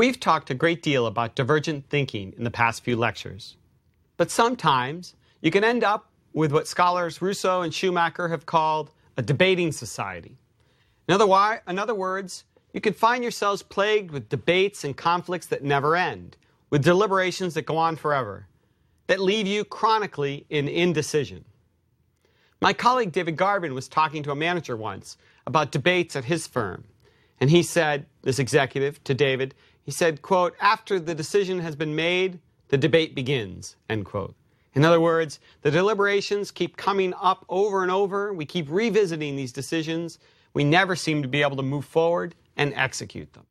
We've talked a great deal about divergent thinking in the past few lectures. But sometimes you can end up with what scholars Rousseau and Schumacher have called a debating society. In other, in other words, you can find yourselves plagued with debates and conflicts that never end, with deliberations that go on forever, that leave you chronically in indecision. My colleague David Garvin was talking to a manager once about debates at his firm. And he said, this executive to David, he said, quote, after the decision has been made, the debate begins, end quote. In other words, the deliberations keep coming up over and over. We keep revisiting these decisions. We never seem to be able to move forward and execute them.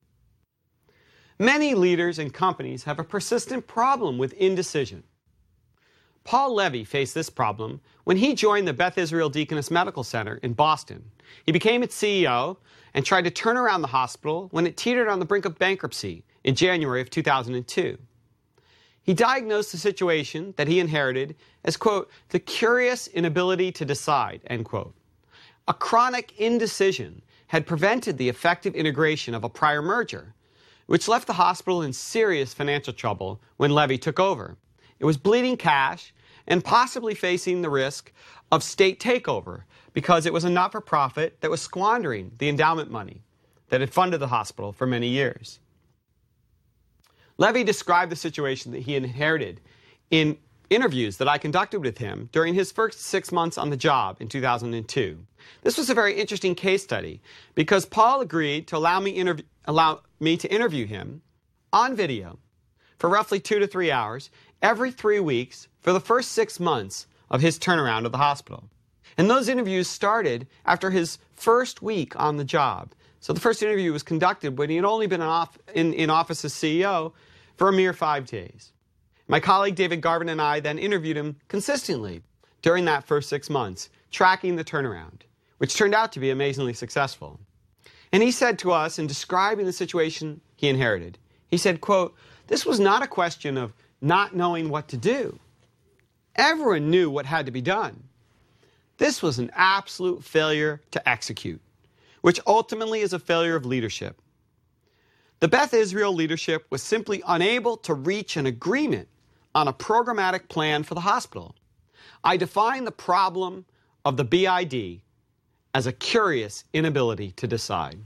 Many leaders and companies have a persistent problem with indecision. Paul Levy faced this problem when he joined the Beth Israel Deaconess Medical Center in Boston. He became its CEO and tried to turn around the hospital when it teetered on the brink of bankruptcy in January of 2002. He diagnosed the situation that he inherited as, quote, the curious inability to decide, end quote. A chronic indecision had prevented the effective integration of a prior merger, which left the hospital in serious financial trouble when Levy took over. It was bleeding cash and possibly facing the risk of state takeover because it was a not for profit that was squandering the endowment money that had funded the hospital for many years. Levy described the situation that he inherited in interviews that I conducted with him during his first six months on the job in 2002. This was a very interesting case study because Paul agreed to allow me, interv- allow me to interview him on video for roughly two to three hours every three weeks for the first six months of his turnaround of the hospital. And those interviews started after his first week on the job. So the first interview was conducted when he had only been in, off, in, in office as CEO for a mere five days. My colleague David Garvin and I then interviewed him consistently during that first six months, tracking the turnaround, which turned out to be amazingly successful. And he said to us in describing the situation he inherited, he said, quote, this was not a question of not knowing what to do. Everyone knew what had to be done. This was an absolute failure to execute, which ultimately is a failure of leadership. The Beth Israel leadership was simply unable to reach an agreement on a programmatic plan for the hospital. I define the problem of the BID as a curious inability to decide.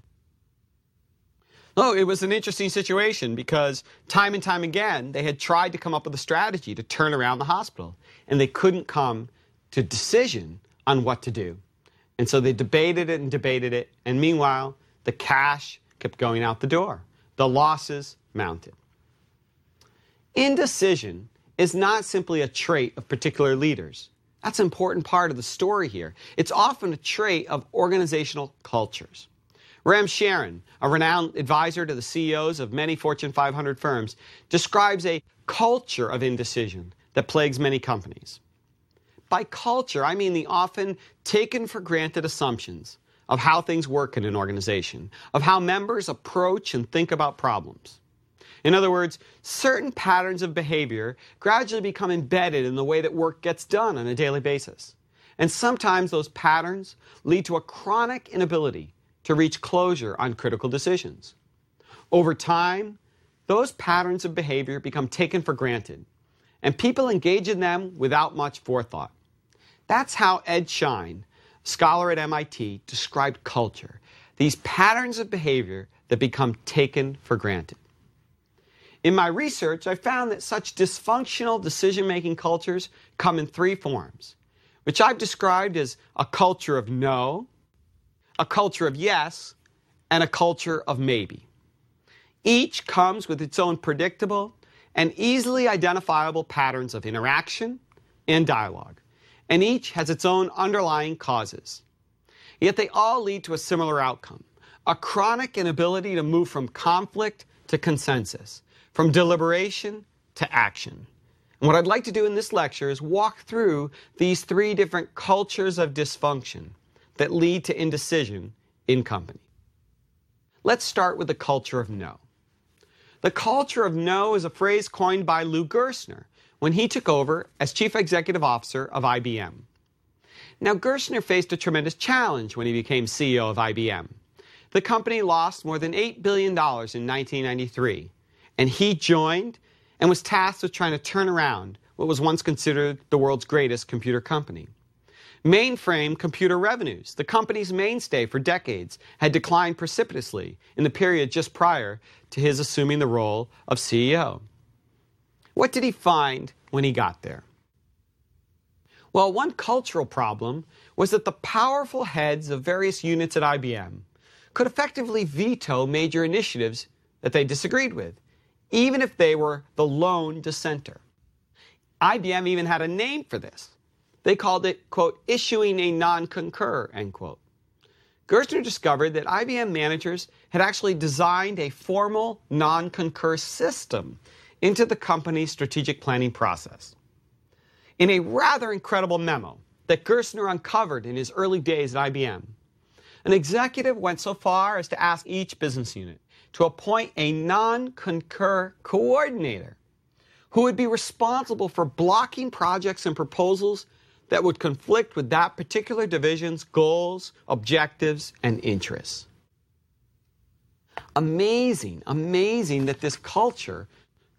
Oh, it was an interesting situation because time and time again they had tried to come up with a strategy to turn around the hospital and they couldn't come to decision on what to do. And so they debated it and debated it and meanwhile the cash kept going out the door. The losses mounted. Indecision is not simply a trait of particular leaders. That's an important part of the story here. It's often a trait of organizational cultures. Ram Charan, a renowned advisor to the CEOs of many Fortune 500 firms, describes a culture of indecision that plagues many companies. By culture, I mean the often taken for granted assumptions of how things work in an organization, of how members approach and think about problems. In other words, certain patterns of behavior gradually become embedded in the way that work gets done on a daily basis. And sometimes those patterns lead to a chronic inability to reach closure on critical decisions. Over time, those patterns of behavior become taken for granted, and people engage in them without much forethought. That's how Ed Schein, scholar at MIT, described culture these patterns of behavior that become taken for granted. In my research, I found that such dysfunctional decision making cultures come in three forms, which I've described as a culture of no, a culture of yes, and a culture of maybe. Each comes with its own predictable and easily identifiable patterns of interaction and dialogue, and each has its own underlying causes. Yet they all lead to a similar outcome a chronic inability to move from conflict to consensus, from deliberation to action. And what I'd like to do in this lecture is walk through these three different cultures of dysfunction that lead to indecision in company. Let's start with the culture of no. The culture of no is a phrase coined by Lou Gerstner when he took over as chief executive officer of IBM. Now, Gerstner faced a tremendous challenge when he became CEO of IBM. The company lost more than $8 billion in 1993, and he joined and was tasked with trying to turn around what was once considered the world's greatest computer company. Mainframe computer revenues, the company's mainstay for decades, had declined precipitously in the period just prior to his assuming the role of CEO. What did he find when he got there? Well, one cultural problem was that the powerful heads of various units at IBM could effectively veto major initiatives that they disagreed with, even if they were the lone dissenter. IBM even had a name for this. They called it, quote, issuing a non concur, end quote. Gerstner discovered that IBM managers had actually designed a formal non concur system into the company's strategic planning process. In a rather incredible memo that Gerstner uncovered in his early days at IBM, an executive went so far as to ask each business unit to appoint a non concur coordinator who would be responsible for blocking projects and proposals that would conflict with that particular division's goals, objectives, and interests. Amazing, amazing that this culture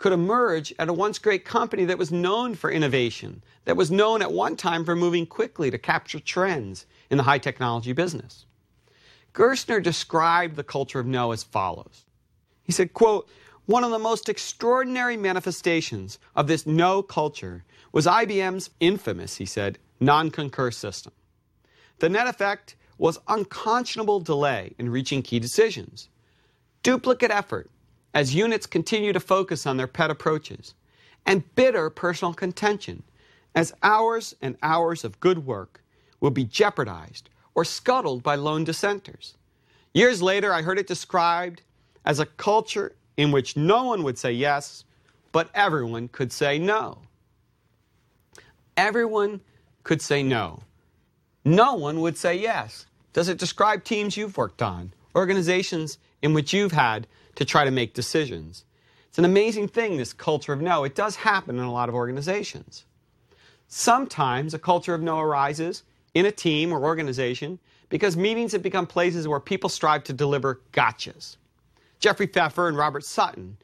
could emerge at a once great company that was known for innovation, that was known at one time for moving quickly to capture trends in the high technology business. Gerstner described the culture of no as follows. He said, quote, one of the most extraordinary manifestations of this no culture was IBM's infamous, he said, non concur system. The net effect was unconscionable delay in reaching key decisions, duplicate effort as units continue to focus on their pet approaches, and bitter personal contention as hours and hours of good work will be jeopardized or scuttled by lone dissenters. Years later, I heard it described as a culture in which no one would say yes, but everyone could say no. Everyone could say no. No one would say yes. Does it describe teams you've worked on, organizations in which you've had to try to make decisions? It's an amazing thing, this culture of no. It does happen in a lot of organizations. Sometimes a culture of no arises in a team or organization because meetings have become places where people strive to deliver gotchas. Jeffrey Pfeffer and Robert Sutton,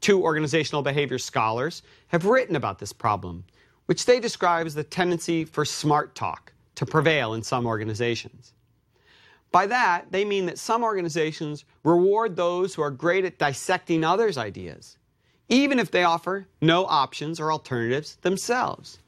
two organizational behavior scholars, have written about this problem which they describe as the tendency for smart talk to prevail in some organizations. By that, they mean that some organizations reward those who are great at dissecting others' ideas, even if they offer no options or alternatives themselves.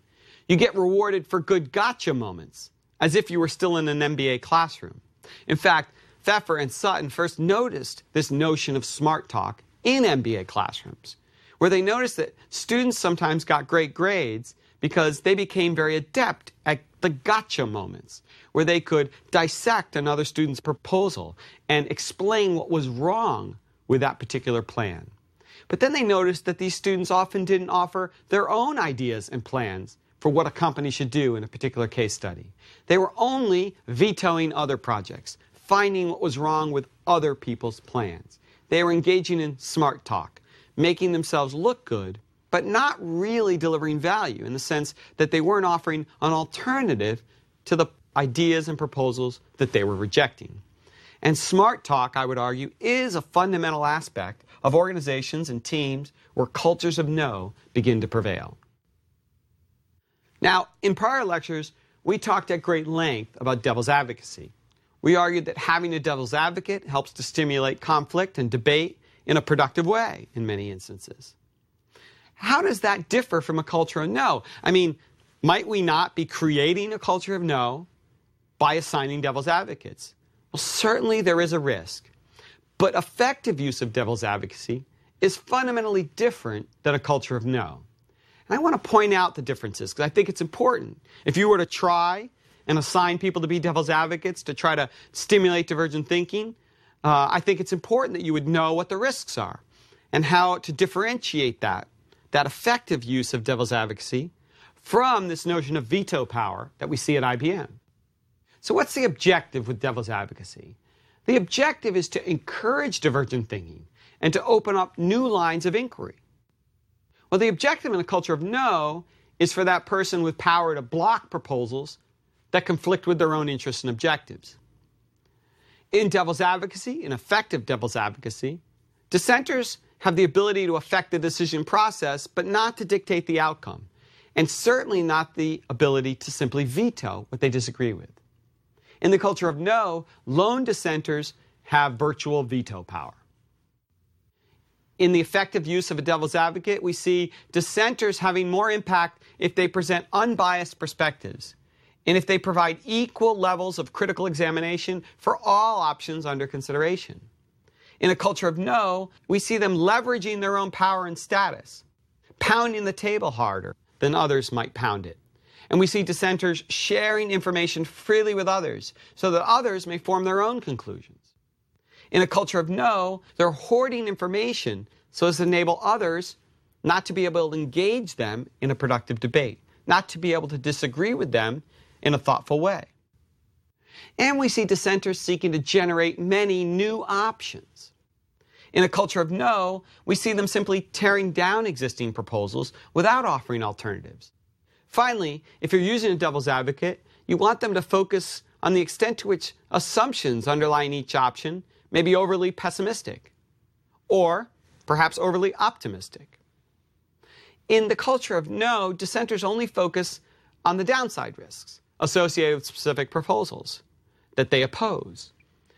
You get rewarded for good gotcha moments, as if you were still in an MBA classroom. In fact, Pfeffer and Sutton first noticed this notion of smart talk in MBA classrooms, where they noticed that students sometimes got great grades because they became very adept at the gotcha moments where they could dissect another student's proposal and explain what was wrong with that particular plan. But then they noticed that these students often didn't offer their own ideas and plans for what a company should do in a particular case study. They were only vetoing other projects, finding what was wrong with other people's plans. They were engaging in smart talk, making themselves look good but not really delivering value in the sense that they weren't offering an alternative to the ideas and proposals that they were rejecting. And smart talk, I would argue, is a fundamental aspect of organizations and teams where cultures of no begin to prevail. Now, in prior lectures, we talked at great length about devil's advocacy. We argued that having a devil's advocate helps to stimulate conflict and debate in a productive way in many instances. How does that differ from a culture of no? I mean, might we not be creating a culture of no by assigning devil's advocates? Well, certainly there is a risk. But effective use of devil's advocacy is fundamentally different than a culture of no. And I want to point out the differences because I think it's important. If you were to try and assign people to be devil's advocates to try to stimulate divergent thinking, uh, I think it's important that you would know what the risks are and how to differentiate that that effective use of devil's advocacy from this notion of veto power that we see at IBM. So, what's the objective with devil's advocacy? The objective is to encourage divergent thinking and to open up new lines of inquiry. Well, the objective in a culture of no is for that person with power to block proposals that conflict with their own interests and objectives. In devil's advocacy, in effective devil's advocacy, dissenters have the ability to affect the decision process, but not to dictate the outcome, and certainly not the ability to simply veto what they disagree with. In the culture of no, lone dissenters have virtual veto power. In the effective use of a devil's advocate, we see dissenters having more impact if they present unbiased perspectives and if they provide equal levels of critical examination for all options under consideration. In a culture of no, we see them leveraging their own power and status, pounding the table harder than others might pound it. And we see dissenters sharing information freely with others so that others may form their own conclusions. In a culture of no, they're hoarding information so as to enable others not to be able to engage them in a productive debate, not to be able to disagree with them in a thoughtful way. And we see dissenters seeking to generate many new options. In a culture of no, we see them simply tearing down existing proposals without offering alternatives. Finally, if you're using a devil's advocate, you want them to focus on the extent to which assumptions underlying each option may be overly pessimistic or perhaps overly optimistic. In the culture of no, dissenters only focus on the downside risks associated with specific proposals that they oppose.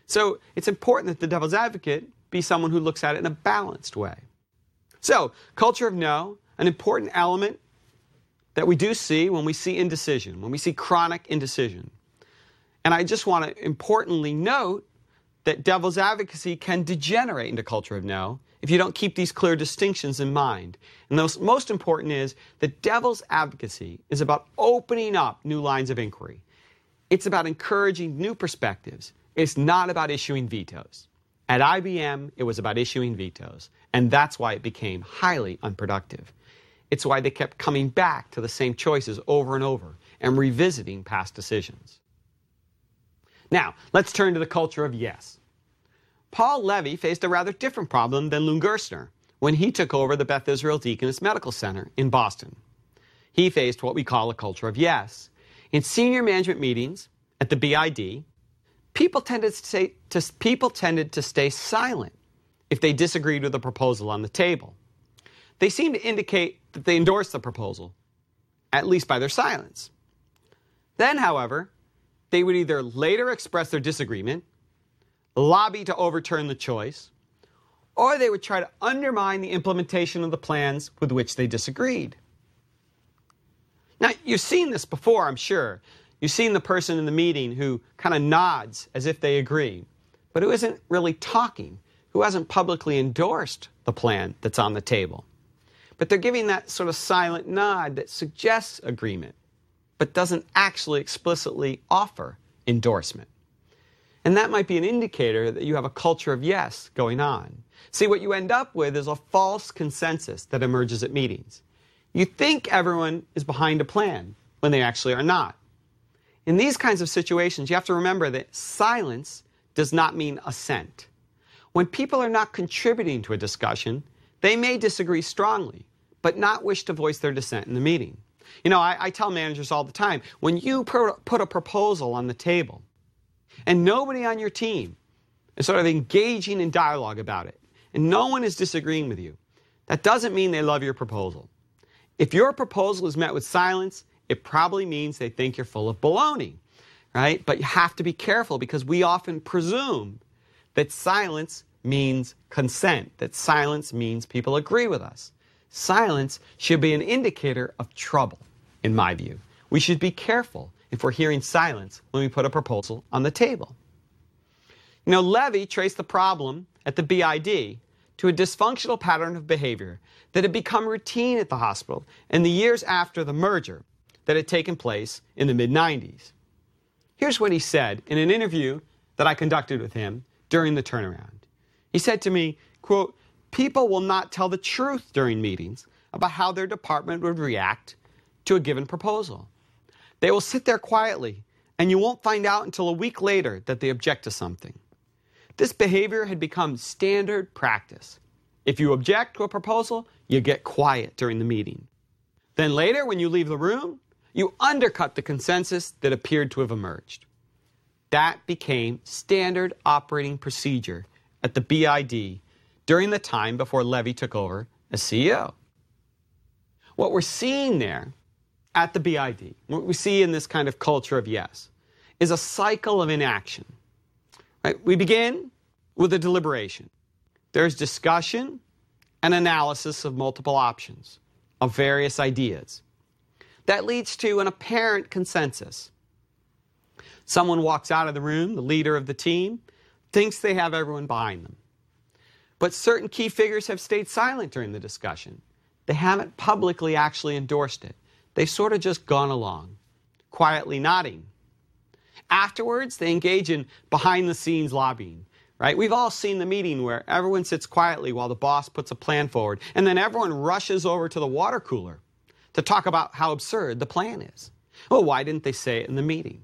So it's important that the devil's advocate be someone who looks at it in a balanced way. So, culture of no, an important element that we do see when we see indecision, when we see chronic indecision. And I just want to importantly note that devil's advocacy can degenerate into culture of no if you don't keep these clear distinctions in mind. And the most important is that devil's advocacy is about opening up new lines of inquiry. It's about encouraging new perspectives. It's not about issuing vetoes. At IBM, it was about issuing vetoes, and that's why it became highly unproductive. It's why they kept coming back to the same choices over and over and revisiting past decisions. Now, let's turn to the culture of yes. Paul Levy faced a rather different problem than Lou Gerstner when he took over the Beth Israel Deaconess Medical Center in Boston. He faced what we call a culture of yes. In senior management meetings at the BID, people tended to, to, people tended to stay silent if they disagreed with a proposal on the table. They seem to indicate that they endorse the proposal, at least by their silence. Then, however, they would either later express their disagreement, lobby to overturn the choice, or they would try to undermine the implementation of the plans with which they disagreed. Now, you've seen this before, I'm sure. You've seen the person in the meeting who kind of nods as if they agree, but who isn't really talking, who hasn't publicly endorsed the plan that's on the table. But they're giving that sort of silent nod that suggests agreement, but doesn't actually explicitly offer endorsement. And that might be an indicator that you have a culture of yes going on. See, what you end up with is a false consensus that emerges at meetings. You think everyone is behind a plan when they actually are not. In these kinds of situations, you have to remember that silence does not mean assent. When people are not contributing to a discussion, they may disagree strongly, but not wish to voice their dissent in the meeting. You know, I, I tell managers all the time when you put a proposal on the table and nobody on your team is sort of engaging in dialogue about it, and no one is disagreeing with you, that doesn't mean they love your proposal. If your proposal is met with silence, it probably means they think you're full of baloney, right? But you have to be careful because we often presume that silence means consent, that silence means people agree with us. Silence should be an indicator of trouble, in my view. We should be careful if we're hearing silence when we put a proposal on the table. You know, Levy traced the problem at the BID to a dysfunctional pattern of behavior that had become routine at the hospital in the years after the merger that had taken place in the mid 90s. Here's what he said in an interview that I conducted with him during the turnaround. He said to me, quote, People will not tell the truth during meetings about how their department would react to a given proposal. They will sit there quietly, and you won't find out until a week later that they object to something. This behavior had become standard practice. If you object to a proposal, you get quiet during the meeting. Then later, when you leave the room, you undercut the consensus that appeared to have emerged. That became standard operating procedure at the BID during the time before Levy took over as CEO. What we're seeing there at the BID, what we see in this kind of culture of yes, is a cycle of inaction. Right? We begin with a deliberation. There's discussion and analysis of multiple options, of various ideas. That leads to an apparent consensus. Someone walks out of the room, the leader of the team, thinks they have everyone behind them. But certain key figures have stayed silent during the discussion. They haven't publicly actually endorsed it. They've sort of just gone along, quietly nodding. Afterwards, they engage in behind the scenes lobbying. Right? We've all seen the meeting where everyone sits quietly while the boss puts a plan forward, and then everyone rushes over to the water cooler to talk about how absurd the plan is. Well, why didn't they say it in the meeting?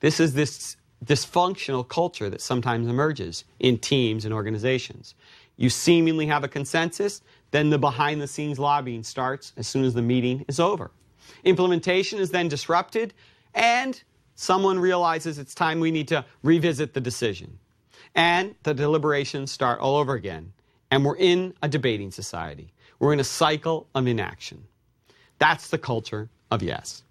This is this dysfunctional culture that sometimes emerges in teams and organizations. You seemingly have a consensus, then the behind the scenes lobbying starts as soon as the meeting is over. Implementation is then disrupted, and someone realizes it's time we need to revisit the decision. And the deliberations start all over again. And we're in a debating society. We're in a cycle of inaction. That's the culture of yes.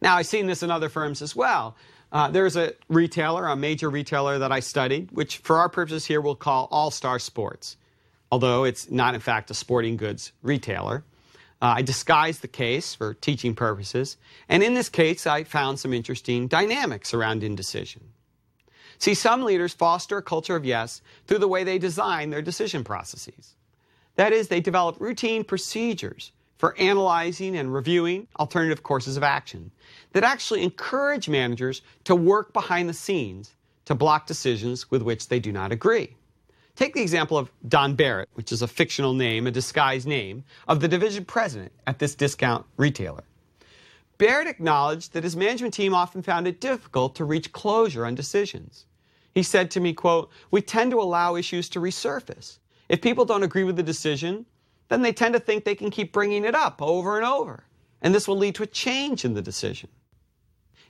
Now, I've seen this in other firms as well. Uh, there's a retailer, a major retailer that I studied, which for our purposes here we'll call All Star Sports, although it's not in fact a sporting goods retailer. Uh, I disguised the case for teaching purposes, and in this case, I found some interesting dynamics around indecision. See, some leaders foster a culture of yes through the way they design their decision processes. That is, they develop routine procedures for analyzing and reviewing alternative courses of action that actually encourage managers to work behind the scenes to block decisions with which they do not agree. Take the example of Don Barrett, which is a fictional name, a disguised name, of the division president at this discount retailer. Barrett acknowledged that his management team often found it difficult to reach closure on decisions. He said to me, quote, "We tend to allow issues to resurface. If people don't agree with the decision, then they tend to think they can keep bringing it up over and over, and this will lead to a change in the decision."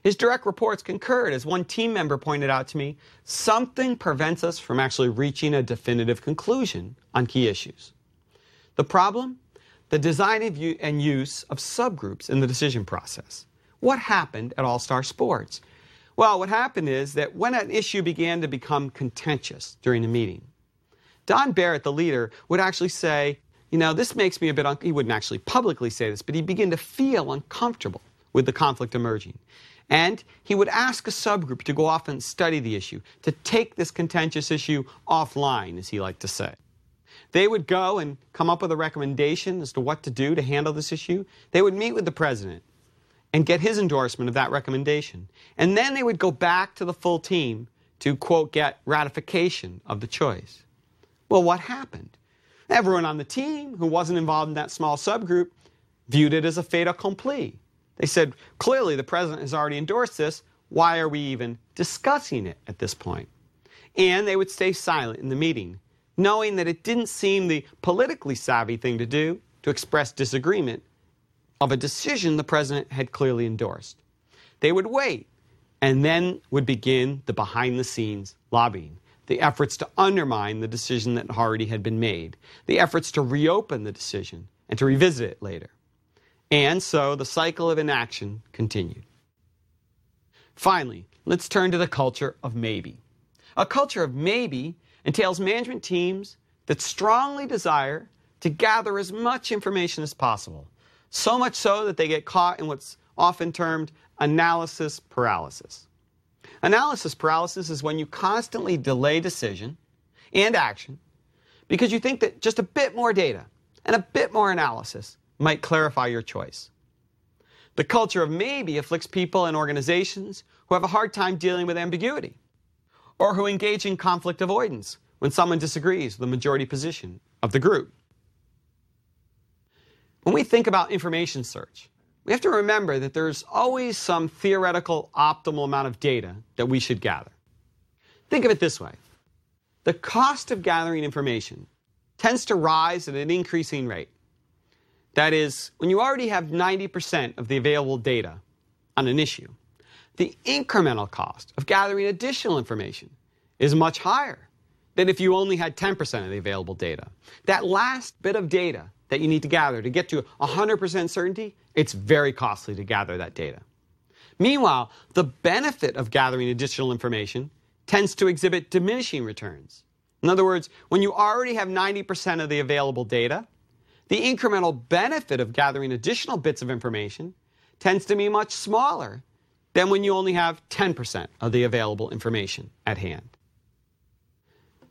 His direct reports concurred. As one team member pointed out to me, something prevents us from actually reaching a definitive conclusion on key issues. The problem? The design and use of subgroups in the decision process. What happened at All Star Sports? Well, what happened is that when an issue began to become contentious during a meeting, Don Barrett, the leader, would actually say, You know, this makes me a bit, un-, he wouldn't actually publicly say this, but he'd begin to feel uncomfortable with the conflict emerging. And he would ask a subgroup to go off and study the issue, to take this contentious issue offline, as he liked to say. They would go and come up with a recommendation as to what to do to handle this issue. They would meet with the president and get his endorsement of that recommendation. And then they would go back to the full team to, quote, get ratification of the choice. Well, what happened? Everyone on the team who wasn't involved in that small subgroup viewed it as a fait accompli. They said, clearly the president has already endorsed this. Why are we even discussing it at this point? And they would stay silent in the meeting, knowing that it didn't seem the politically savvy thing to do to express disagreement of a decision the president had clearly endorsed. They would wait, and then would begin the behind the scenes lobbying, the efforts to undermine the decision that already had been made, the efforts to reopen the decision and to revisit it later. And so the cycle of inaction continued. Finally, let's turn to the culture of maybe. A culture of maybe entails management teams that strongly desire to gather as much information as possible, so much so that they get caught in what's often termed analysis paralysis. Analysis paralysis is when you constantly delay decision and action because you think that just a bit more data and a bit more analysis might clarify your choice. The culture of maybe afflicts people and organizations who have a hard time dealing with ambiguity or who engage in conflict avoidance when someone disagrees with the majority position of the group. When we think about information search, we have to remember that there's always some theoretical optimal amount of data that we should gather. Think of it this way the cost of gathering information tends to rise at an increasing rate. That is, when you already have 90% of the available data on an issue, the incremental cost of gathering additional information is much higher. than if you only had 10% of the available data. That last bit of data that you need to gather to get to 100% certainty, it's very costly to gather that data. Meanwhile, the benefit of gathering additional information tends to exhibit diminishing returns. In other words, when you already have 90% of the available data, the incremental benefit of gathering additional bits of information tends to be much smaller than when you only have 10% of the available information at hand.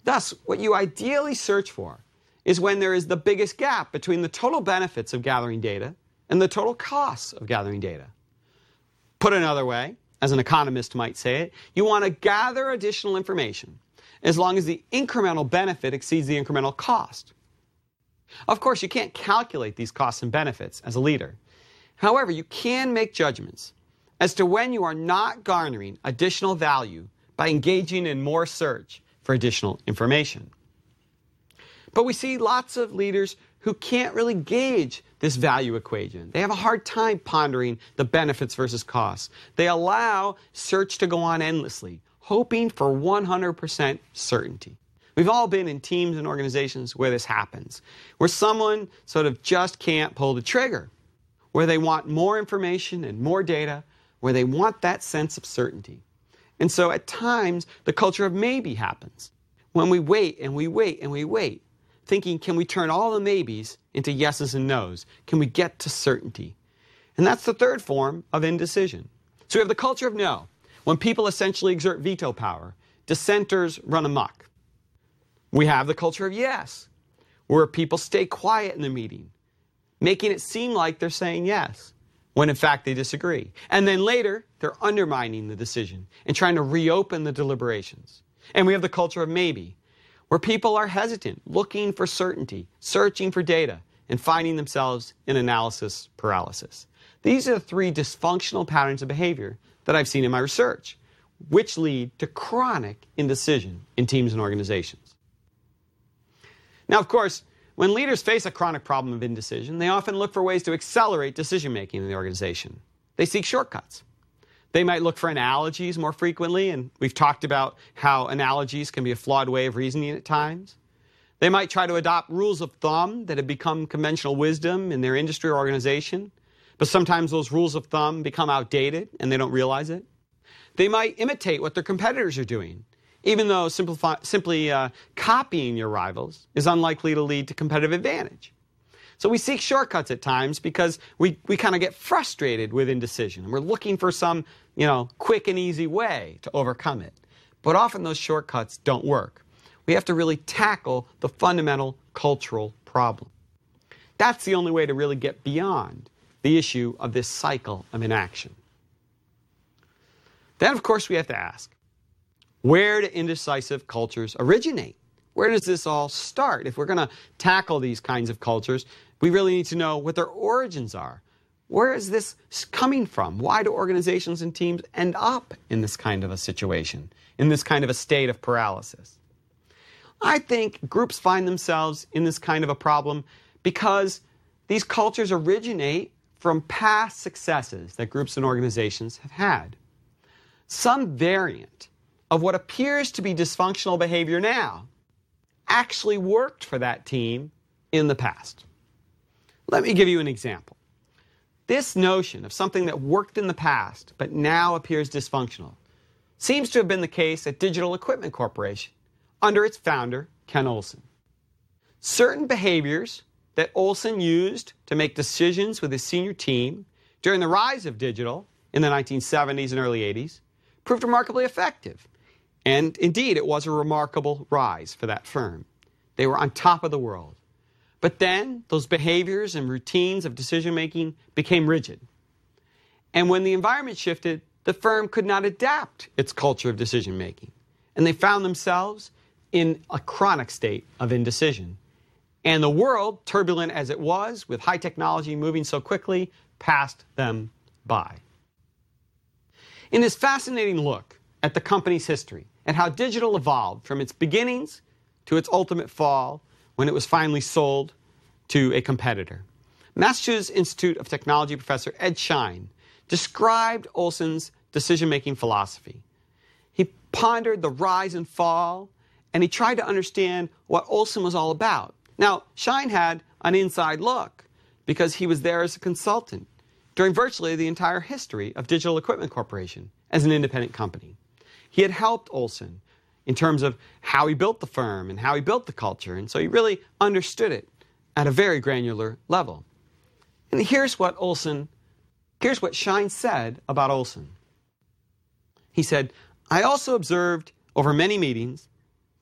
Thus, what you ideally search for is when there is the biggest gap between the total benefits of gathering data and the total costs of gathering data. Put another way, as an economist might say it, you want to gather additional information as long as the incremental benefit exceeds the incremental cost. Of course, you can't calculate these costs and benefits as a leader. However, you can make judgments as to when you are not garnering additional value by engaging in more search for additional information. But we see lots of leaders who can't really gauge this value equation. They have a hard time pondering the benefits versus costs. They allow search to go on endlessly, hoping for 100% certainty. We've all been in teams and organizations where this happens, where someone sort of just can't pull the trigger, where they want more information and more data, where they want that sense of certainty. And so at times, the culture of maybe happens. When we wait and we wait and we wait, thinking, can we turn all the maybes into yeses and nos? Can we get to certainty? And that's the third form of indecision. So we have the culture of no, when people essentially exert veto power, dissenters run amok. We have the culture of yes, where people stay quiet in the meeting, making it seem like they're saying yes, when in fact they disagree. And then later, they're undermining the decision and trying to reopen the deliberations. And we have the culture of maybe, where people are hesitant, looking for certainty, searching for data, and finding themselves in analysis paralysis. These are the three dysfunctional patterns of behavior that I've seen in my research, which lead to chronic indecision in teams and organizations. Now, of course, when leaders face a chronic problem of indecision, they often look for ways to accelerate decision making in the organization. They seek shortcuts. They might look for analogies more frequently, and we've talked about how analogies can be a flawed way of reasoning at times. They might try to adopt rules of thumb that have become conventional wisdom in their industry or organization, but sometimes those rules of thumb become outdated and they don't realize it. They might imitate what their competitors are doing even though simply uh, copying your rivals is unlikely to lead to competitive advantage. So we seek shortcuts at times because we, we kind of get frustrated with indecision and we're looking for some, you know, quick and easy way to overcome it. But often those shortcuts don't work. We have to really tackle the fundamental cultural problem. That's the only way to really get beyond the issue of this cycle of inaction. Then, of course, we have to ask where do indecisive cultures originate? Where does this all start? If we're going to tackle these kinds of cultures, we really need to know what their origins are. Where is this coming from? Why do organizations and teams end up in this kind of a situation, in this kind of a state of paralysis? I think groups find themselves in this kind of a problem because these cultures originate from past successes that groups and organizations have had. Some variant of what appears to be dysfunctional behavior now actually worked for that team in the past. Let me give you an example. This notion of something that worked in the past but now appears dysfunctional seems to have been the case at Digital Equipment Corporation under its founder, Ken Olsen. Certain behaviors that Olsen used to make decisions with his senior team during the rise of digital in the 1970s and early 80s proved remarkably effective and indeed, it was a remarkable rise for that firm. They were on top of the world. But then those behaviors and routines of decision making became rigid. And when the environment shifted, the firm could not adapt its culture of decision making. And they found themselves in a chronic state of indecision. And the world, turbulent as it was, with high technology moving so quickly, passed them by. In this fascinating look at the company's history, and how digital evolved from its beginnings to its ultimate fall when it was finally sold to a competitor. Massachusetts Institute of Technology professor Ed Schein described Olsen's decision making philosophy. He pondered the rise and fall and he tried to understand what Olsen was all about. Now, Schein had an inside look because he was there as a consultant during virtually the entire history of Digital Equipment Corporation as an independent company. He had helped Olsen in terms of how he built the firm and how he built the culture, and so he really understood it at a very granular level. And here's what Olsen, here's what Schein said about Olsen. He said, I also observed over many meetings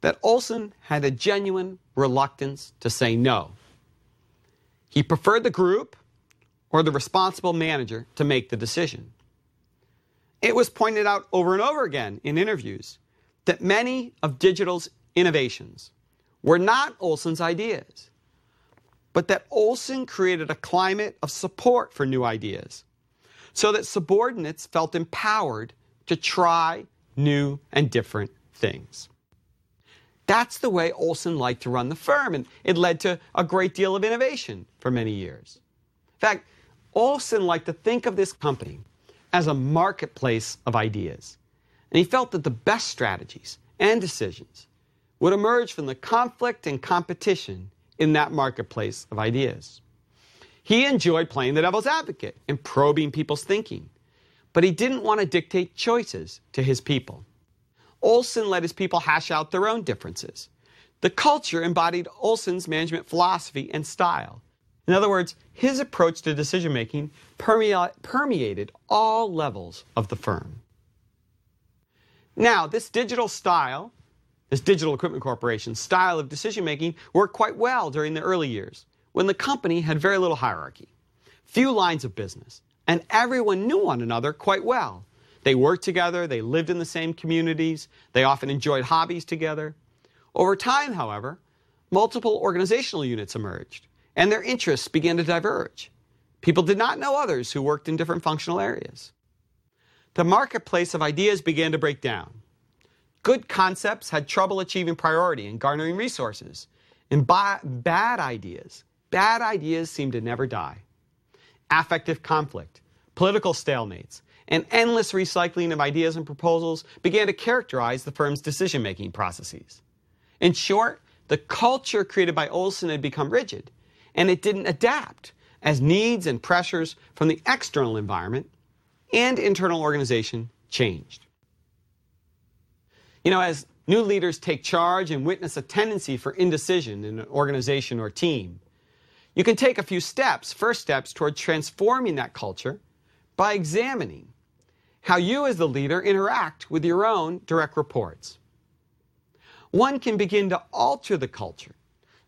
that Olsen had a genuine reluctance to say no. He preferred the group or the responsible manager to make the decision. It was pointed out over and over again in interviews that many of digital's innovations were not Olsen's ideas, but that Olsen created a climate of support for new ideas so that subordinates felt empowered to try new and different things. That's the way Olsen liked to run the firm, and it led to a great deal of innovation for many years. In fact, Olsen liked to think of this company as a marketplace of ideas, and he felt that the best strategies and decisions would emerge from the conflict and competition in that marketplace of ideas. He enjoyed playing the devil's advocate and probing people's thinking, but he didn't want to dictate choices to his people. Olsen let his people hash out their own differences. The culture embodied Olsen's management philosophy and style. In other words, his approach to decision making permeated all levels of the firm. Now, this digital style, this Digital Equipment Corporation style of decision making, worked quite well during the early years when the company had very little hierarchy, few lines of business, and everyone knew one another quite well. They worked together, they lived in the same communities, they often enjoyed hobbies together. Over time, however, multiple organizational units emerged, and their interests began to diverge. People did not know others who worked in different functional areas. The marketplace of ideas began to break down. Good concepts had trouble achieving priority and garnering resources. And ba- bad ideas, bad ideas seemed to never die. Affective conflict, political stalemates, and endless recycling of ideas and proposals began to characterize the firm's decision making processes. In short, the culture created by Olsen had become rigid, and it didn't adapt as needs and pressures from the external environment and internal organization changed. You know, as new leaders take charge and witness a tendency for indecision in an organization or team, you can take a few steps, first steps, toward transforming that culture by examining how you as the leader interact with your own direct reports. One can begin to alter the culture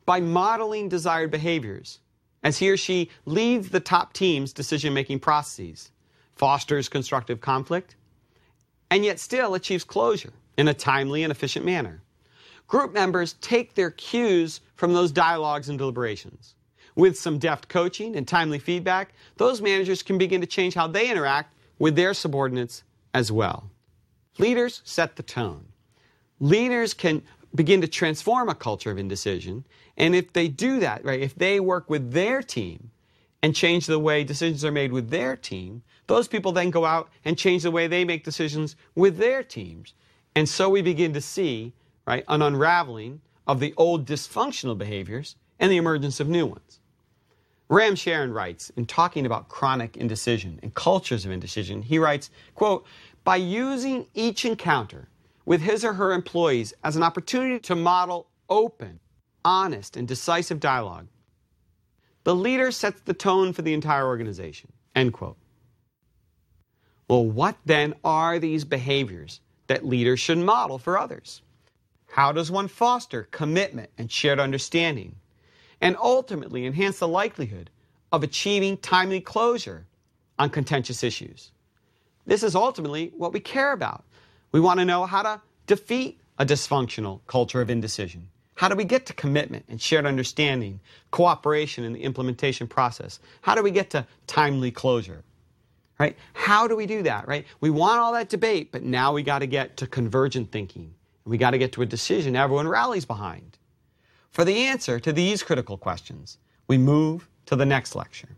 by modeling desired behaviors as he or she leads the top team's decision making processes, fosters constructive conflict, and yet still achieves closure in a timely and efficient manner. Group members take their cues from those dialogues and deliberations. With some deft coaching and timely feedback, those managers can begin to change how they interact with their subordinates as well. Leaders set the tone. Leaders can begin to transform a culture of indecision. And if they do that, right, if they work with their team and change the way decisions are made with their team, those people then go out and change the way they make decisions with their teams. And so we begin to see, right, an unraveling of the old dysfunctional behaviors and the emergence of new ones. Ram Charan writes, in talking about chronic indecision and cultures of indecision, he writes, quote, by using each encounter with his or her employees as an opportunity to model open, honest, and decisive dialogue, the leader sets the tone for the entire organization. End quote. Well, what then are these behaviors that leaders should model for others? How does one foster commitment and shared understanding? and ultimately enhance the likelihood of achieving timely closure on contentious issues. This is ultimately what we care about. We want to know how to defeat a dysfunctional culture of indecision. How do we get to commitment and shared understanding, cooperation in the implementation process? How do we get to timely closure? Right? How do we do that, right? We want all that debate, but now we got to get to convergent thinking. And We got to get to a decision everyone rallies behind. For the answer to these critical questions, we move to the next lecture.